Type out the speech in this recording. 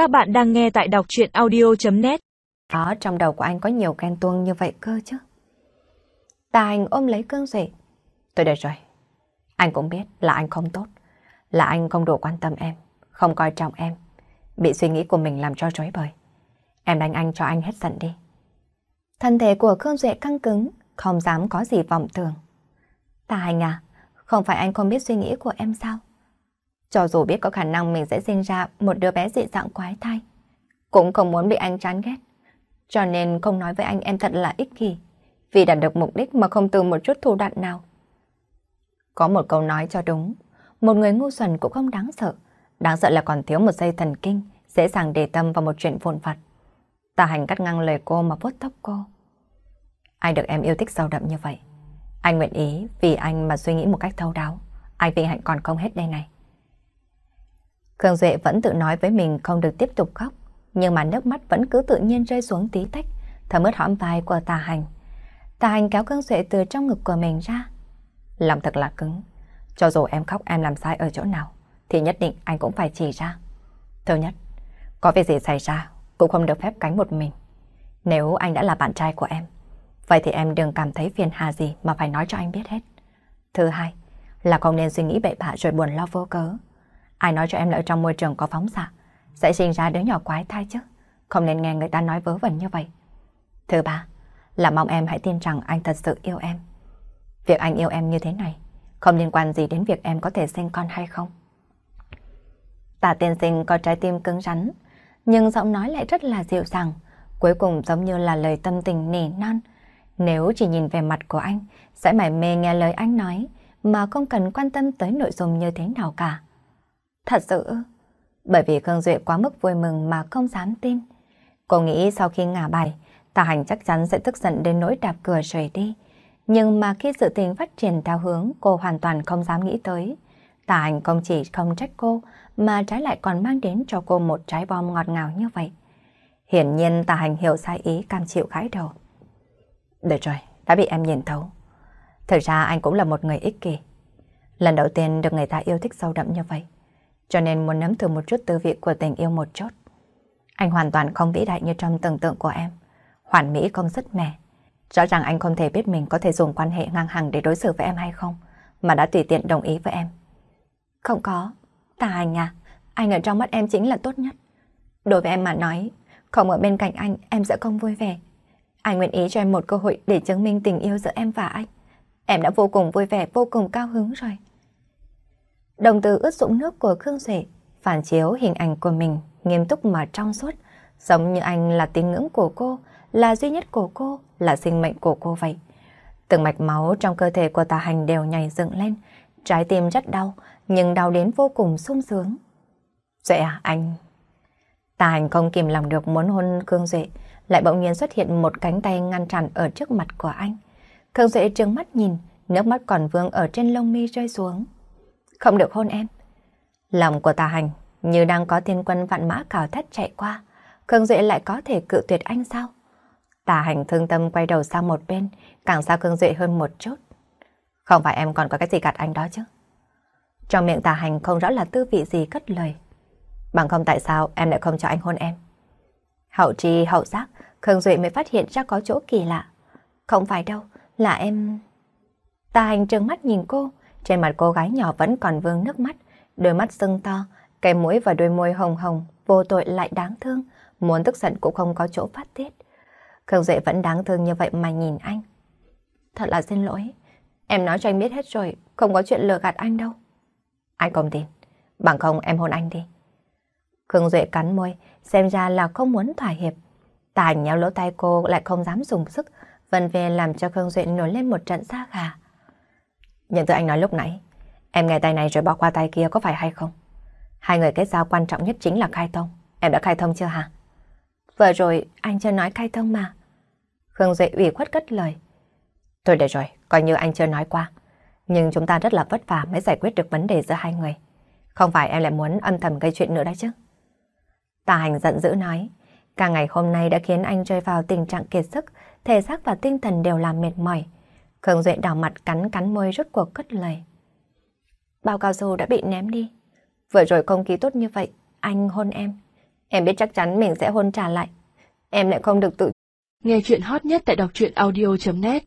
Các bạn đang nghe tại đọc chuyện audio.net Đó trong đầu của anh có nhiều ghen tuông như vậy cơ chứ. Tà hành ôm lấy cương duệ. Tôi đợi rồi. Anh cũng biết là anh không tốt. Là anh không đủ quan tâm em. Không coi trọng em. Bị suy nghĩ của mình làm cho rối bời. Em đánh anh cho anh hết giận đi. Thân thể của Khương Duệ căng cứng, không dám có gì vọng tưởng. Tà hành à, không phải anh không biết suy nghĩ của em sao? Cho dù biết có khả năng mình sẽ sinh ra một đứa bé dị dạng quái thai, cũng không muốn bị anh chán ghét. Cho nên không nói với anh em thật là ích kỷ, vì đạt được mục đích mà không từ một chút thủ đoạn nào. Có một câu nói cho đúng, một người ngu xuẩn cũng không đáng sợ, đáng sợ là còn thiếu một dây thần kinh, dễ dàng để tâm vào một chuyện vụn vặt. Tà hành cắt ngang lời cô mà vuốt tóc cô. Ai được em yêu thích sâu đậm như vậy? Anh nguyện ý vì anh mà suy nghĩ một cách thấu đáo. Anh vinh hạnh còn không hết đây này. Khương Duệ vẫn tự nói với mình không được tiếp tục khóc, nhưng mà nước mắt vẫn cứ tự nhiên rơi xuống tí tách, thấm ướt hõm vai của tà hành. Tà hành kéo Khương Duệ từ trong ngực của mình ra. Lòng thật là cứng. Cho dù em khóc em làm sai ở chỗ nào, thì nhất định anh cũng phải chỉ ra. Thứ nhất, có việc gì xảy ra cũng không được phép cánh một mình. Nếu anh đã là bạn trai của em, vậy thì em đừng cảm thấy phiền hà gì mà phải nói cho anh biết hết. Thứ hai, là không nên suy nghĩ bậy bạ rồi buồn lo vô cớ. Ai nói cho em là ở trong môi trường có phóng xạ, sẽ sinh ra đứa nhỏ quái thai chứ. Không nên nghe người ta nói vớ vẩn như vậy. Thứ ba, là mong em hãy tin rằng anh thật sự yêu em. Việc anh yêu em như thế này, không liên quan gì đến việc em có thể sinh con hay không. Tả tiên sinh có trái tim cứng rắn, nhưng giọng nói lại rất là dịu dàng, cuối cùng giống như là lời tâm tình nỉ non. Nếu chỉ nhìn về mặt của anh, sẽ mải mê nghe lời anh nói, mà không cần quan tâm tới nội dung như thế nào cả. Thật sự Bởi vì Khương Duệ quá mức vui mừng mà không dám tin. Cô nghĩ sau khi ngả bài, Tà Hành chắc chắn sẽ tức giận đến nỗi đạp cửa rời đi. Nhưng mà khi sự tình phát triển theo hướng cô hoàn toàn không dám nghĩ tới. Tà Hành không chỉ không trách cô, mà trái lại còn mang đến cho cô một trái bom ngọt ngào như vậy. Hiển nhiên Tà Hành hiểu sai ý cam chịu gãi đầu. Được rồi, đã bị em nhìn thấu. Thực ra anh cũng là một người ích kỷ. Lần đầu tiên được người ta yêu thích sâu đậm như vậy cho nên muốn nếm thử một chút tư vị của tình yêu một chút. Anh hoàn toàn không vĩ đại như trong tưởng tượng của em. Hoàn mỹ không rất mẻ. Rõ ràng anh không thể biết mình có thể dùng quan hệ ngang hàng để đối xử với em hay không, mà đã tùy tiện đồng ý với em. Không có. Tà anh à, anh ở trong mắt em chính là tốt nhất. Đối với em mà nói, không ở bên cạnh anh em sẽ không vui vẻ. Anh nguyện ý cho em một cơ hội để chứng minh tình yêu giữa em và anh. Em đã vô cùng vui vẻ, vô cùng cao hứng rồi. Đồng từ ướt sũng nước của Khương Duệ phản chiếu hình ảnh của mình nghiêm túc mà trong suốt, giống như anh là tín ngưỡng của cô, là duy nhất của cô, là sinh mệnh của cô vậy. Từng mạch máu trong cơ thể của tà hành đều nhảy dựng lên, trái tim rất đau, nhưng đau đến vô cùng sung sướng. Duệ à, anh... Tà hành không kìm lòng được muốn hôn Khương Duệ, lại bỗng nhiên xuất hiện một cánh tay ngăn chặn ở trước mặt của anh. Khương Duệ trừng mắt nhìn, nước mắt còn vương ở trên lông mi rơi xuống không được hôn em. Lòng của tà hành như đang có thiên quân vạn mã cào thét chạy qua, Khương Duệ lại có thể cự tuyệt anh sao? Tà hành thương tâm quay đầu sang một bên, càng xa Khương Duệ hơn một chút. Không phải em còn có cái gì gạt anh đó chứ? Trong miệng tà hành không rõ là tư vị gì cất lời. Bằng không tại sao em lại không cho anh hôn em? Hậu trì hậu giác, Khương Duệ mới phát hiện ra có chỗ kỳ lạ. Không phải đâu, là em... Tà hành trừng mắt nhìn cô, trên mặt cô gái nhỏ vẫn còn vương nước mắt, đôi mắt sưng to, cái mũi và đôi môi hồng hồng, vô tội lại đáng thương, muốn tức giận cũng không có chỗ phát tiết. Khương Duệ vẫn đáng thương như vậy mà nhìn anh. Thật là xin lỗi, em nói cho anh biết hết rồi, không có chuyện lừa gạt anh đâu. Anh không tin, bằng không em hôn anh đi. Khương Duệ cắn môi, xem ra là không muốn thỏa hiệp. Tài nhéo lỗ tay cô lại không dám dùng sức, vần về làm cho Khương Duệ nổi lên một trận da gà. Những từ anh nói lúc nãy, em nghe tay này rồi bỏ qua tay kia có phải hay không? Hai người kết giao quan trọng nhất chính là khai thông. Em đã khai thông chưa hả? Vừa rồi anh chưa nói khai thông mà. Khương Duệ ủy khuất cất lời. Thôi để rồi, coi như anh chưa nói qua. Nhưng chúng ta rất là vất vả mới giải quyết được vấn đề giữa hai người. Không phải em lại muốn âm thầm gây chuyện nữa đấy chứ. Tà hành giận dữ nói. Cả ngày hôm nay đã khiến anh rơi vào tình trạng kiệt sức, thể xác và tinh thần đều làm mệt mỏi. Khương Duệ đỏ mặt cắn cắn môi rốt cuộc cất lời. Bao cao su đã bị ném đi. Vừa rồi không khí tốt như vậy, anh hôn em. Em biết chắc chắn mình sẽ hôn trả lại. Em lại không được tự. Nghe chuyện hot nhất tại đọc truyện audio.net